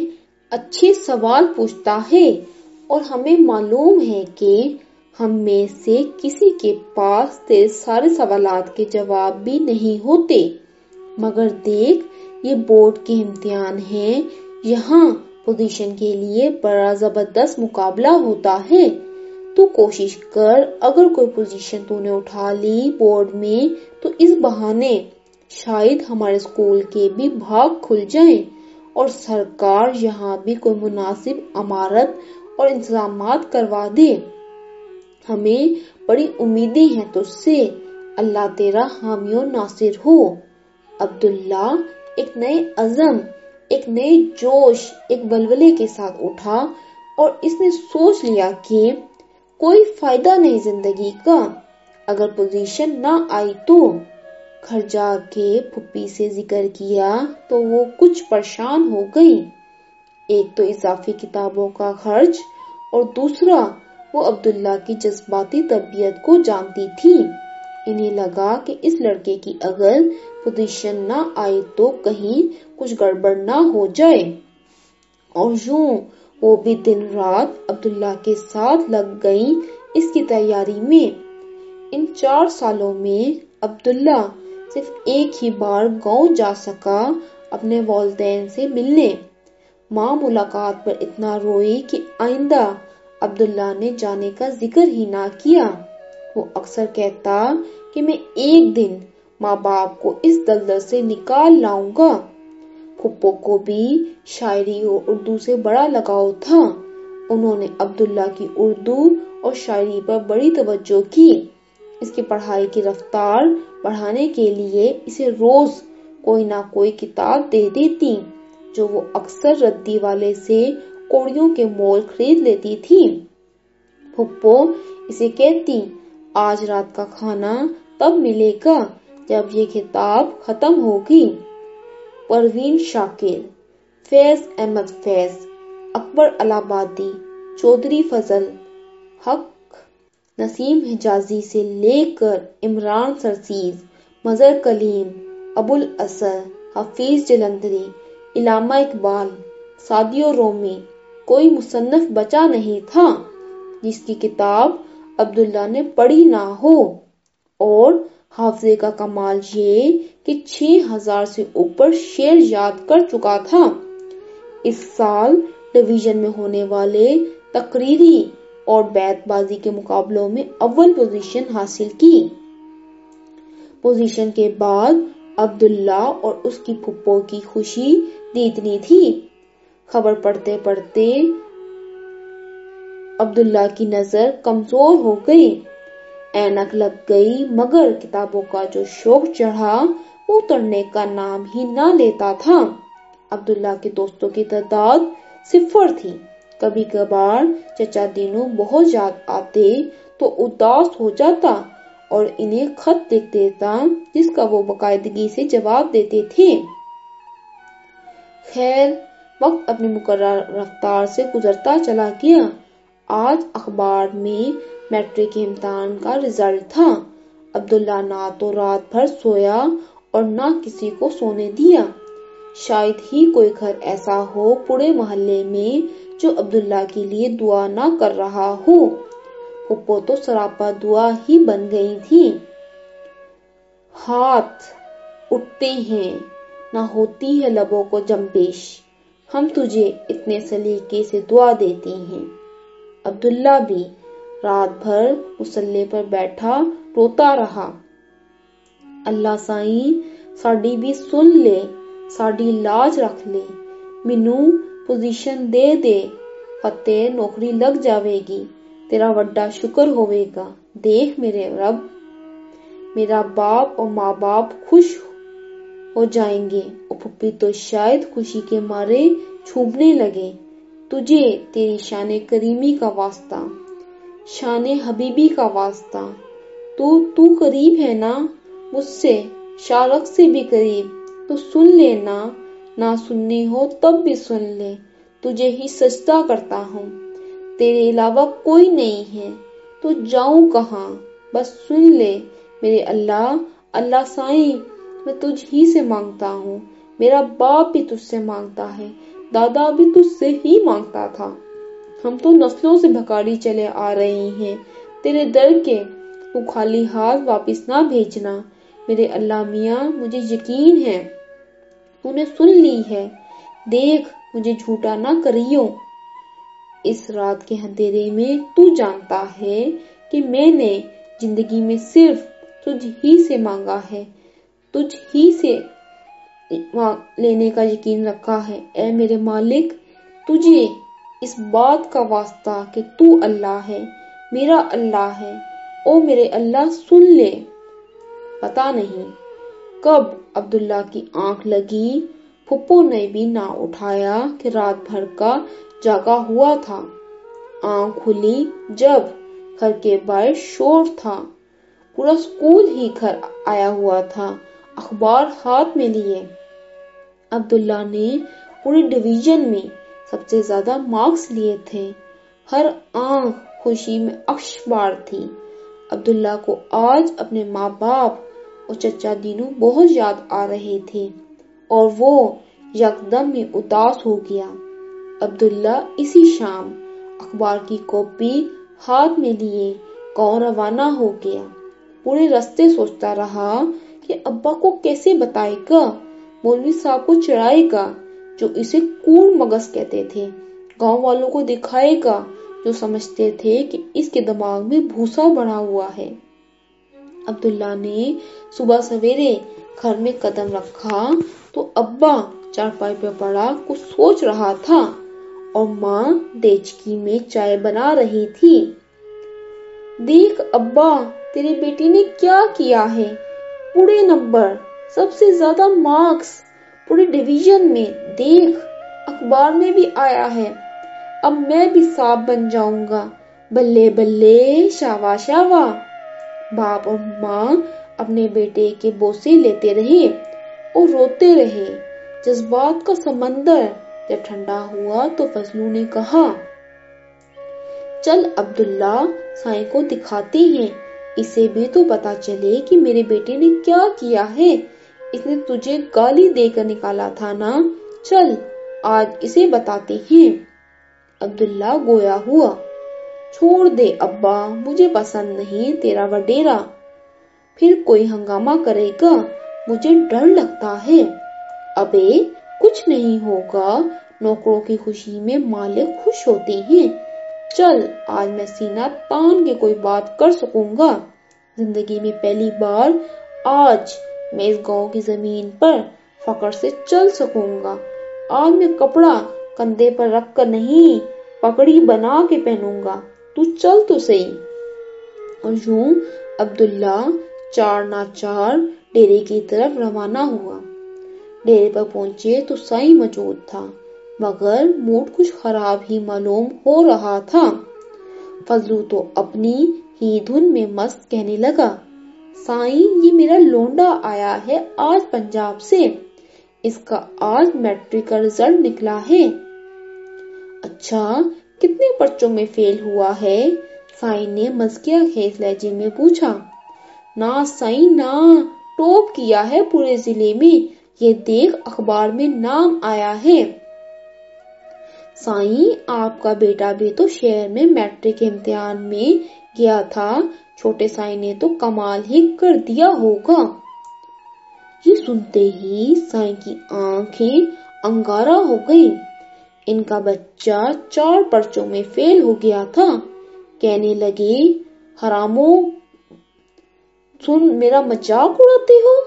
اچھے سوال پوچھتا ہے اور ہمیں معلوم ہے کہ ہم میں سے کسی کے پاس تیرے سارے سوالات کے جواب بھی نہیں ہوتے۔ مگر دیکھ، یہ بورڈ کے امتحان ہیں۔ یہاں پوزیشن کے لیے بڑا زبردست مقابلہ ہوتا ہے۔ تو کوشش کر، اگر کوئی پوزیشن تو نے اٹھا لی بورڈ میں، تو اس بہانے شاید ہمارے اسکول کے بھی بھاگ کھل جائیں۔ اور سرکار یہاں بھی کوئی مناسب عمارت اور انتظامات کروا دے۔ ہمیں بڑی امیدیں ہیں تجھ سے۔ اللہ تیرا حامی و ناصر ہو۔ عبداللہ، ایک نئے عزم۔ ایک نئے جوش، ایک بلولے کے ساتھ اٹھا اور اس نے سوچ لیا کہ کوئی فائدہ نہیں زندگی کا۔ اگر پوزیشن نہ آئی تو گھر جا کے پھپھی سے ذکر کیا تو وہ کچھ پریشان ہو گئی۔ ایک تو اضافی کتابوں کا خرچ اور دوسرا، وہ عبداللہ کی جذباتی طبیعت کو جانتی تھی۔ انہیں لگا کہ اس لڑکے کی اگر پوزیشن نہ آئے تو کہیں کچھ گڑبڑ نہ ہو جائے۔ اور یوں وہ بھی دن رات عبداللہ کے ساتھ لگ گئی اس کی تیاری میں۔ ان چار سالوں میں عبداللہ صرف ایک ہی بار گاؤں جا سکا اپنے والدین سے ملنے۔ ماں ملاقات پر اتنا روئی کہ آئندہ عبداللہ نے جانے کا ذکر ہی نہ کیا۔ وہ اکثر کہتا کہ میں ایک دن ماں باپ کو اس دلدل سے نکال لاؤں گا۔ پھپھو کو بھی شاعری اور اردو سے بڑا لگاؤ تھا۔ انہوں نے عبداللہ کی اردو اور شاعری پر بڑی توجہ کی۔ اس کی پڑھائی کی رفتار بڑھانے کے لیے اسے روز کوئی نہ کوئی کتاب دے دیتی، جو وہ اکثر ردی والے سے کوڑیوں کے مول خرید لیتی تھی۔ پھپھو اسے کہتی، آج رات کا کھانا تب ملے گا۔ جب یہ کتاب ختم ہوگی۔ پروین شاکر، فیض احمد فیض، اکبر الہبادی چودھری فضل، حق نسیم حجازی سے لے کر عمران سرسیز، مظہر کلیم ابو الاسر حفیظ جلندری، علامہ اقبال سعدیو رومی، کوئی مصنف بچا نہیں تھا، جس کی کتاب عبداللہ نے پڑھی نہ ہو۔ اور حافظے کا کمال یہ کہ چھ ہزار سے اوپر شعر یاد کر چکا تھا۔ اس سال ڈویژن میں ہونے والے تقریری اور بیت بازی کے مقابلوں میں اول پوزیشن حاصل کی۔ پوزیشن کے بعد عبداللہ اور اس کی پھپھو کی خوشی دیتنی تھی۔ خبر پڑھتے پڑھتے عبداللہ کی نظر کمزور ہو گئی۔ اینک لگ گئی، مگر کتابوں کا جو شوق چڑھا، وہ اترنے کا نام ہی نہ لیتا تھا۔ عبداللہ کے دوستوں کی تعداد صفر تھی۔ کبھی کبھار چچا دینو بہت یاد آتے تو اداس ہو جاتا اور انہیں خط لکھ دیتا، جس کا وہ باقاعدگی سے جواب دیتے تھے۔ خیر، وقت اپنی مقرر رفتار سے گزرتا چلا گیا۔ آج اخبار میں میٹرک کے امتحان کا رزلٹ تھا۔ عبداللہ نہ تو رات بھر سویا اور نہ کسی کو سونے دیا۔ شاید ہی کوئی گھر ایسا ہو پورے محلے میں جو عبداللہ کے لیے دعا نہ کر رہا ہو۔ پپو تو سراپا دعا ہی بن گئی تھی۔ ہاتھ اٹھتے ہیں، نہ ہوتی ہے لبوں کو جمپیش ہم تجھے اتنے سلیقے سے دعا دیتے ہیں۔ عبداللہ بھی رات بھر مسلح پر بیٹھا، روتا رہا۔ اللہ سائیں، ساڈی بھی سن لے، ساڈی لاج رکھ لے۔ مینو پوزیشن دے دے فتح نوکری لگ جاوے گی، تیرا وڈا شکر ہوئے گا۔ دیکھ میرے رب، میرا باپ اور ماں باپ خوش ہو جائیں گے۔ اور پھپھی تو شاید خوشی کے مارے چھوپنے لگے۔ تجھے تیری شان کا واسطہ حبیبی کا واسطہ۔ تو تو قریب ہے نا؟ مجھ سے، شارق سے بھی قریب۔ تو سن لینا نہ سننی ہو تب بھی سن لے۔ تجھے ہی سجدہ کرتا ہوں۔ تیرے علاوہ کوئی نہیں ہے۔ تو جاؤں کہاں؟ بس سن لے میرے اللہ اللہ سائیں، میں تجھ ہی سے مانگتا ہوں۔ میرا باپ بھی تجھ سے مانگتا ہے۔ دادا بھی تجھ سے ہی مانگتا تھا۔ ہم تو نسلوں سے بھکاری چلے آ رہے ہیں۔ تیرے در کے تو خالی ہاتھ واپس نہ بھیجنا۔ میرے اللہ میاں، مجھے یقین ہے۔ تو نے سن لی ہے۔ دیکھ، مجھے جھوٹا نہ کریو۔ اس رات کے اندھیرے میں تو جانتا ہے کہ میں نے زندگی میں صرف تجھ ہی سے مانگا ہے۔ تجھ ہی سے لینے کا یقین رکھا ہے۔ اے میرے مالک، تجھے اس بات کا واسطہ کہ تو اللہ ہے، میرا اللہ ہے، او میرے اللہ سن لے۔ پتا نہیں کب عبداللہ کی آنکھ لگی پھپو نے بھی نہ اٹھایا کہ رات بھر کا جاگا ہوا تھا۔ آنکھ کھلی جب گھر کے باہر شور تھا۔ پورا سکول ہی گھر آیا ہوا تھا، اخبار ہاتھ میں لیے۔ عبداللہ نے پوری ڈویژن میں سب سے زیادہ مارکس لیے تھے۔ ہر آنکھ خوشی میں اکش بار تھی۔ عبداللہ کو آج اپنے ماں باپ اور چچا دینو بہت یاد آ رہے تھے اور وہ یکدم میں اداس ہو گیا۔ عبداللہ اسی شام اخبار کی کاپی ہاتھ میں لیے گاؤں روانہ ہو گیا۔ پورے رستے سوچتا رہا کہ ابا کو کیسے بتائے گا؟ مولوی صاحب کو چڑھائے گا۔ جو اسے کوڑ مگس کہتے تھے۔ گاؤں والوں کو دکھائے گا جو سمجھتے تھے کہ اس کے دماغ میں بھوسا بڑھا ہوا ہے۔ عبداللہ نے صبح سویرے گھر میں قدم رکھا تو ابا چارپائی پہ پڑا کچھ سوچ رہا تھا اور ماں دیچکی میں چائے بنا رہی تھی۔ دیکھ ابا، تیرے بیٹی نے کیا کیا ہے؟ پورے نمبر، سب سے زیادہ مارکس پورے ڈویژن میں دیکھ، اخبار میں بھی آیا ہے۔ اب میں بھی صاحب بن جاؤں گا۔ بلے بلے، شاوا شاوا۔ باپ اور ماں اپنے بیٹے کے بوسے لیتے رہے اور روتے رہے۔ جذبات کا سمندر، جب ٹھنڈا ہوا تو فضلو نے کہا، چل عبداللہ، سائیں کو دکھاتے ہیں۔ اسے بھی تو پتا چلے کہ میرے بیٹے نے کیا کیا ہے۔ اس نے تجھے گالی دے کر نکالا تھا نا؟ چل، آج اسے بتاتے ہیں۔ عبداللہ گویا ہوا، چھوڑ دے ابا، مجھے پسند نہیں تیرا وڈیرا۔ پھر کوئی ہنگامہ کرے گا؟ مجھے ڈر لگتا ہے۔ ابے، کچھ نہیں ہوگا۔ نوکروں کی خوشی میں مالک خوش ہوتے ہیں۔ چل، آج میں سینہ تان کے کوئی بات کر سکوں گا۔ زندگی میں پہلی بار آج میں اس گاؤں کی زمین پر فخر سے چل سکوں گا۔ آج میں کپڑا کندھے پر رکھ کر نہیں پکڑی بنا کے پہنوں گا۔ تو چل تو صحیح۔ اور یوں عبداللہ چار نہ چار ڈیرے کی طرف روانہ ہوا۔ ڈیرے پر پہنچے تو سائی موجود تھا، مگر موڈ کچھ خراب ہی معلوم ہو رہا تھا۔ فضلو تو اپنی ہی دھن میں مست کہنے لگا سائی یہ میرا لونڈا آیا ہے آج پنجاب سے۔ اس کا آج میٹرک کا رزلٹ نکلا ہے۔ اچھا کتنے پرچوں میں فیل ہوا ہے؟ سائی نے مزکیا خیز لہجے میں پوچھا۔ نہ سائی نہ ٹوپ کیا ہے پورے ضلع میں۔ یہ دیکھ اخبار میں نام آیا ہے۔ سائی آپ کا بیٹا بھی تو شہر میں میٹرک امتحان میں گیا تھا۔ چھوٹے سائی نے تو کمال ہی کر دیا ہوگا۔ یہ سنتے ہی سائی کی آنکھیں انگارہ ہو گئی ان کا بچہ چار پرچوں میں فیل ہو گیا تھا۔ کہنے لگے، حرامو، سن، میرا مجاق اڑاتے ہو؟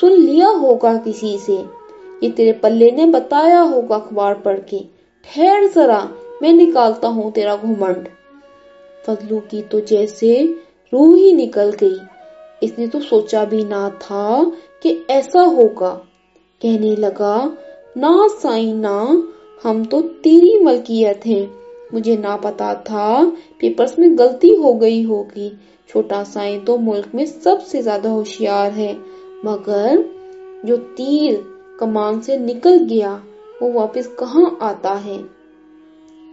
سن لیا ہوگا کسی سے۔ یہ تیرے پلے نے بتایا ہوگا اخبار پڑھ کے۔ ٹھہر ذرا، میں نکالتا ہوں تیرا گھمنڈ۔ فضلو کی تو جیسے روح ہی نکل گئی۔ اس نے تو سوچا بھی نہ تھا کہ ایسا ہوگا۔ کہنے لگا، نہ سائی نہ ہم تو تیری ملکیت ہیں۔ مجھے نہ پتا تھا پیپرز میں غلطی ہو گئی ہوگی۔ چھوٹا سائی تو ملک میں سب سے زیادہ ہوشیار ہے۔ مگر جو تیر کمان سے نکل گیا، وہ واپس کہاں آتا ہے؟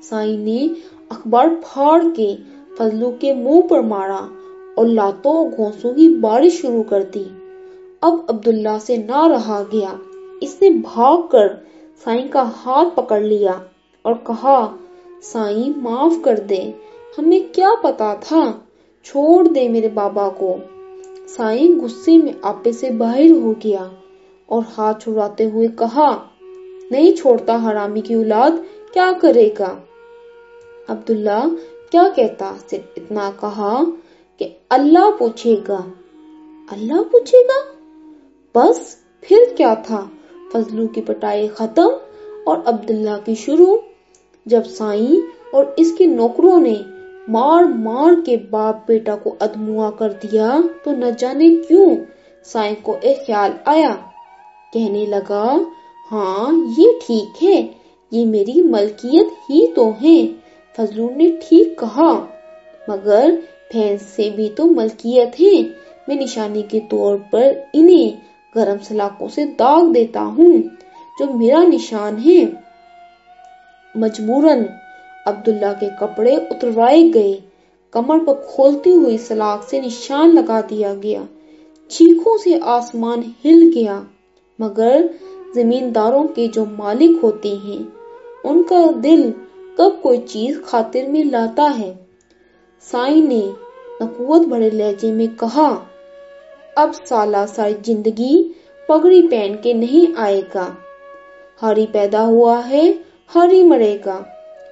سائی نے اخبار پھاڑ کے فضلو کے منہ پر مارا۔ اور لاتوں گھونسوں کی بارش شروع کر دی۔ اب عبداللہ سے نہ رہا گیا۔ اس نے بھاگ کر سائی کا ہاتھ پکڑ لیا اور کہا سائی معاف کر دے۔ ہمیں کیا پتا تھا؟ چھوڑ دے میرے بابا کو سائی غصے میں آپے سے باہر ہو گیا اور ہاتھ چھڑاتے ہوئے کہا، نہیں چھوڑتا حرامی کی اولاد، کیا کرے گا عبداللہ کیا کہتا؟ صرف اتنا کہا کہ اللہ پوچھے گا۔ اللہ پوچھے گا؟ بس، پھر کیا تھا؟ فضلو کی پٹائی ختم اور عبداللہ کی شروع۔ جب سائی اور اس کے نوکروں نے مار مار کے باپ بیٹا کو ادموا کر دیا تو نہ جانے کیوں سائی کو ایک خیال آیا۔ کہنے لگا ہاں یہ ٹھیک ہے، یہ میری ملکیت ہی تو ہے فضلو نے ٹھیک کہا۔ مگر بھینس سے بھی تو ملکیت ہے میں نشانی کے طور پر انہیں گرم سلاخوں سے داغ دیتا ہوں، جو میرا نشان ہے۔ مجبوراً عبداللہ کے کپڑے اتروائے گئے۔ کمر پر کھولتی ہوئی سلاخ سے نشان لگا دیا گیا۔ چیخوں سے آسمان ہل گیا۔ مگر زمینداروں کے جو مالک ہوتے ہیں، ان کا دل کب کوئی چیز خاطر میں لاتا ہے۔ سائی نے نقوت بڑے لہجے میں کہا، اب سالہ ساری زندگی پگڑی پہن کے نہیں آئے گا۔ ہاری پیدا ہوا ہے، ہاری مرے گا۔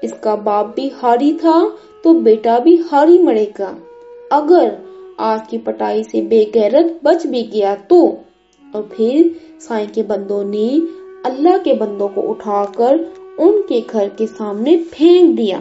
اس کا باپ بھی ہاری تھا تو بیٹا بھی ہاری مرے گا۔ اگر آج کی پٹائی سے بے غیرت بچ بھی گیا تو۔ اور پھر سائی کے بندوں نے اللہ کے بندوں کو اٹھا کر ان کے گھر کے سامنے پھینک دیا۔